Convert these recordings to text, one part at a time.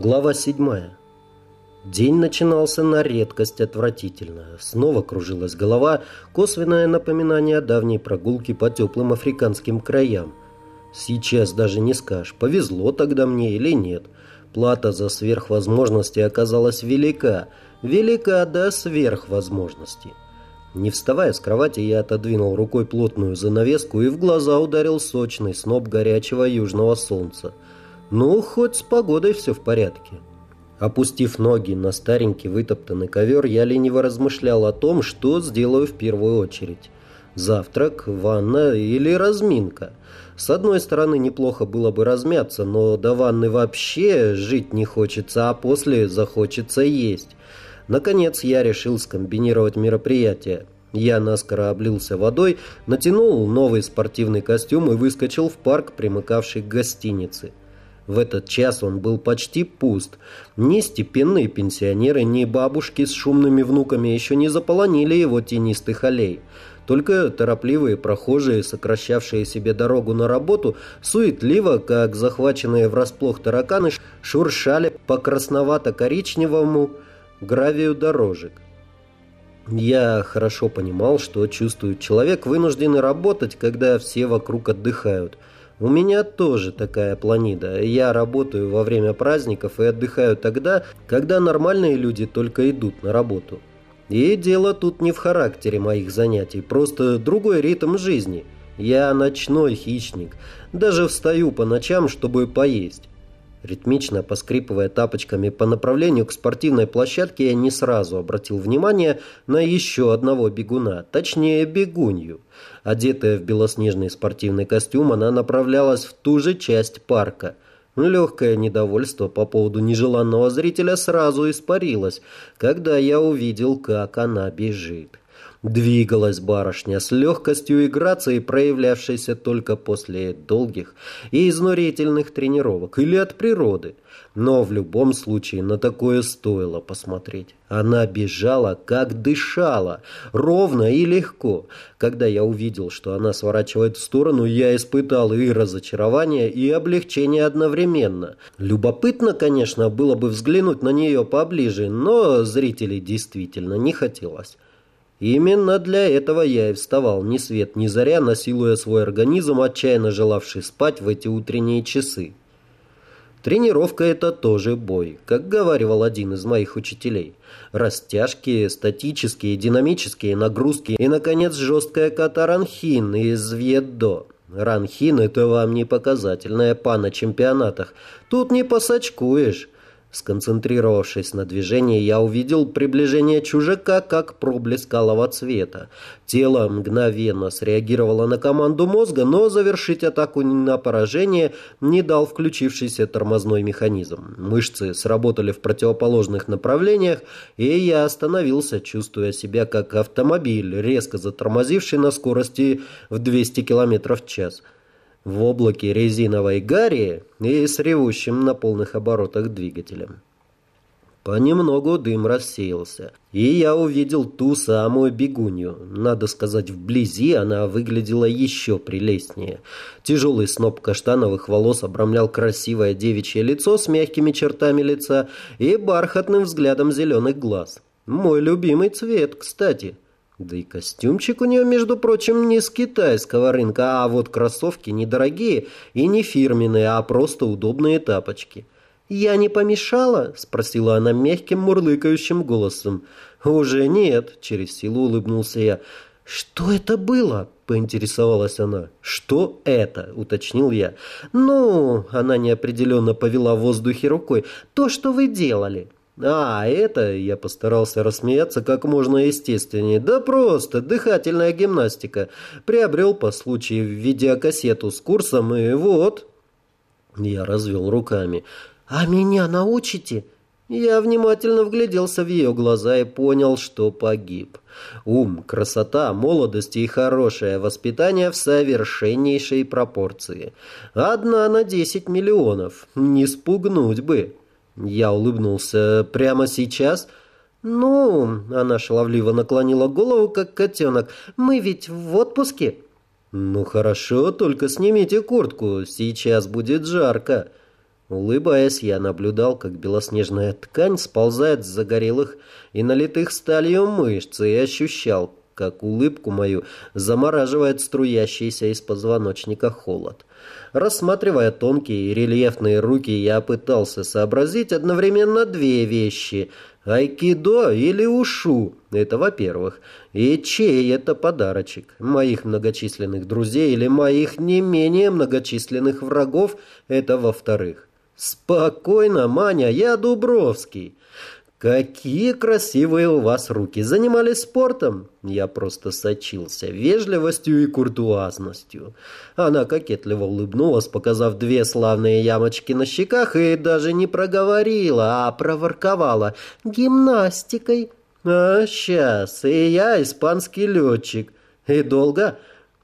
Глава 7. День начинался на редкость отвратительно. Снова кружилась голова, косвенное напоминание о давней прогулке по теплым африканским краям. Сейчас даже не скажешь, повезло тогда мне или нет. Плата за сверхвозможности оказалась велика. Велика до сверхвозможности. Не вставая с кровати, я отодвинул рукой плотную занавеску и в глаза ударил сочный сноп горячего южного солнца. Ну, хоть с погодой все в порядке. Опустив ноги на старенький вытоптанный ковер, я лениво размышлял о том, что сделаю в первую очередь. Завтрак, ванна или разминка. С одной стороны, неплохо было бы размяться, но до ванны вообще жить не хочется, а после захочется есть. Наконец, я решил скомбинировать мероприятие. Я наскоро облился водой, натянул новый спортивный костюм и выскочил в парк, примыкавший к гостинице. В этот час он был почти пуст. Ни степенные пенсионеры, ни бабушки с шумными внуками еще не заполонили его тенистых аллей. Только торопливые прохожие, сокращавшие себе дорогу на работу, суетливо, как захваченные врасплох тараканы, шуршали по красновато-коричневому гравию дорожек. Я хорошо понимал, что чувствует человек, вынужденный работать, когда все вокруг отдыхают – у меня тоже такая планида. Я работаю во время праздников и отдыхаю тогда, когда нормальные люди только идут на работу. И дело тут не в характере моих занятий, просто другой ритм жизни. Я ночной хищник. Даже встаю по ночам, чтобы поесть. Ритмично поскрипывая тапочками по направлению к спортивной площадке, я не сразу обратил внимание на еще одного бегуна, точнее бегунью. Одетая в белоснежный спортивный костюм, она направлялась в ту же часть парка. Легкое недовольство по поводу нежеланного зрителя сразу испарилось, когда я увидел, как она бежит. Двигалась барышня с легкостью и грацией, проявлявшейся только после долгих и изнурительных тренировок или от природы. Но в любом случае на такое стоило посмотреть. Она бежала, как дышала, ровно и легко. Когда я увидел, что она сворачивает в сторону, я испытал и разочарование, и облегчение одновременно. Любопытно, конечно, было бы взглянуть на нее поближе, но зрителей действительно не хотелось. Именно для этого я и вставал ни свет ни заря, насилуя свой организм, отчаянно желавший спать в эти утренние часы. Тренировка – это тоже бой, как говаривал один из моих учителей. Растяжки, статические, динамические нагрузки и, наконец, жесткая ката ранхин из вьеддо. Ранхин – это вам не показательная па на чемпионатах. Тут не посачкуешь. Сконцентрировавшись на движении, я увидел приближение чужака как проблеск алого цвета. Тело мгновенно среагировало на команду мозга, но завершить атаку на поражение не дал включившийся тормозной механизм. Мышцы сработали в противоположных направлениях, и я остановился, чувствуя себя как автомобиль, резко затормозивший на скорости в 200 км в час в облаке резиновой гари и с ревущим на полных оборотах двигателем. Понемногу дым рассеялся, и я увидел ту самую бегунью. Надо сказать, вблизи она выглядела еще прелестнее. Тяжелый сноп каштановых волос обрамлял красивое девичье лицо с мягкими чертами лица и бархатным взглядом зеленых глаз. Мой любимый цвет, кстати. Да и костюмчик у нее, между прочим, не с китайского рынка, а вот кроссовки недорогие и не фирменные, а просто удобные тапочки. «Я не помешала?» – спросила она мягким мурлыкающим голосом. «Уже нет», – через силу улыбнулся я. «Что это было?» – поинтересовалась она. «Что это?» – уточнил я. «Ну...» – она неопределенно повела в воздухе рукой. «То, что вы делали». А, это я постарался рассмеяться как можно естественнее. Да просто, дыхательная гимнастика. Приобрел по случаю видеокассету с курсом, и вот... Я развел руками. «А меня научите?» Я внимательно вгляделся в ее глаза и понял, что погиб. Ум, красота, молодость и хорошее воспитание в совершеннейшей пропорции. Одна на десять миллионов. Не спугнуть бы. Я улыбнулся. «Прямо сейчас?» «Ну...» — она шаловливо наклонила голову, как котенок. «Мы ведь в отпуске?» «Ну хорошо, только снимите куртку. Сейчас будет жарко». Улыбаясь, я наблюдал, как белоснежная ткань сползает с загорелых и налитых сталью мышц, и ощущал, как улыбку мою замораживает струящийся из позвоночника холод. Рассматривая тонкие и рельефные руки, я пытался сообразить одновременно две вещи – Айкидо или ушу – это во-первых. И чей это подарочек? Моих многочисленных друзей или моих не менее многочисленных врагов – это во-вторых. «Спокойно, Маня, я Дубровский». «Какие красивые у вас руки! Занимались спортом?» Я просто сочился вежливостью и куртуазностью. Она кокетливо улыбнулась, показав две славные ямочки на щеках, и даже не проговорила, а проворковала «гимнастикой». «А, сейчас, и я испанский летчик. И долго?»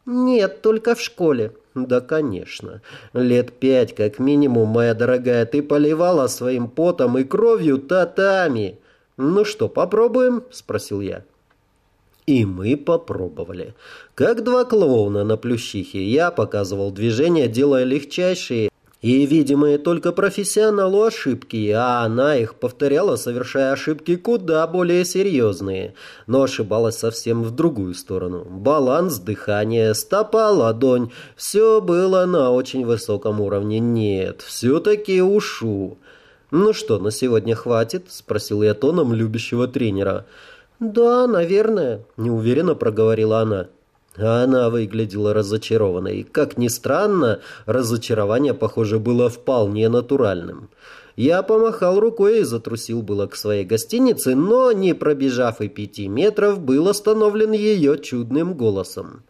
«Нет, только в школе». «Да, конечно. Лет пять, как минимум, моя дорогая, ты поливала своим потом и кровью татами». «Ну что, попробуем?» – спросил я. И мы попробовали. Как два клоуна на плющихе, я показывал движения, делая легчайшие и видимые только профессионалу ошибки, а она их повторяла, совершая ошибки куда более серьезные, но ошибалась совсем в другую сторону. Баланс, дыхание, стопа, ладонь – все было на очень высоком уровне. Нет, все-таки ушу. «Ну что, на сегодня хватит?» – спросил я тоном любящего тренера. «Да, наверное», – неуверенно проговорила она. Она выглядела разочарованной. Как ни странно, разочарование, похоже, было вполне натуральным. Я помахал рукой и затрусил было к своей гостинице, но, не пробежав и пяти метров, был остановлен ее чудным голосом.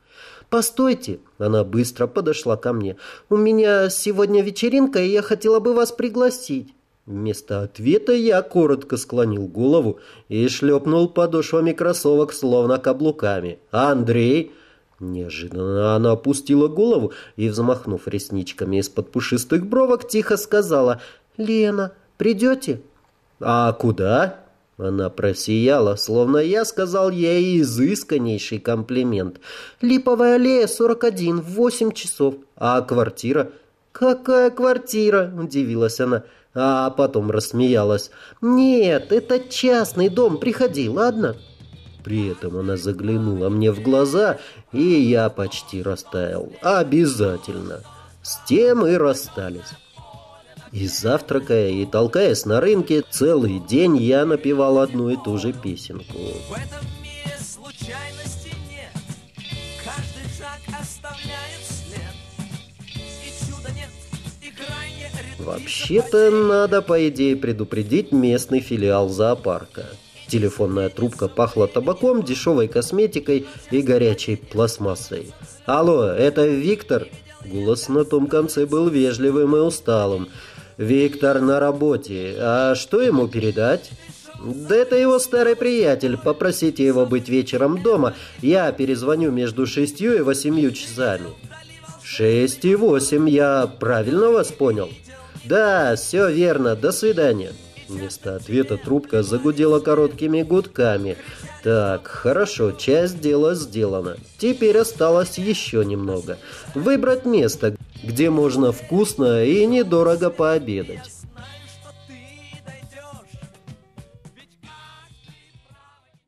«Постойте!» – она быстро подошла ко мне. «У меня сегодня вечеринка, и я хотела бы вас пригласить». Вместо ответа я коротко склонил голову и шлепнул подошвами кроссовок, словно каблуками. «Андрей!» Неожиданно она опустила голову и, взмахнув ресничками из-под пушистых бровок, тихо сказала «Лена, придете?» «А куда?» Она просияла, словно я сказал ей изысканнейший комплимент. «Липовая аллея, 41, в 8 часов. А квартира?» «Какая квартира?» – удивилась она. А потом рассмеялась. «Нет, это частный дом, приходи, ладно?» При этом она заглянула мне в глаза, и я почти растаял. Обязательно. С тем и расстались. И завтракая, и толкаясь на рынке, целый день я напевал одну и ту же песенку. В этом мире случайности нет. Каждый шаг оставляет. Вообще-то надо, по идее, предупредить местный филиал зоопарка. Телефонная трубка пахла табаком, дешевой косметикой и горячей пластмассой. «Алло, это Виктор?» Голос на том конце был вежливым и усталым. «Виктор на работе. А что ему передать?» «Да это его старый приятель. Попросите его быть вечером дома. Я перезвоню между шестью и восемью часами». «Шесть и восемь. Я правильно вас понял?» «Да, все верно. До свидания». Вместо ответа трубка загудела короткими гудками. Так, хорошо, часть дела сделана. Теперь осталось еще немного. Выбрать место, где можно вкусно и недорого пообедать.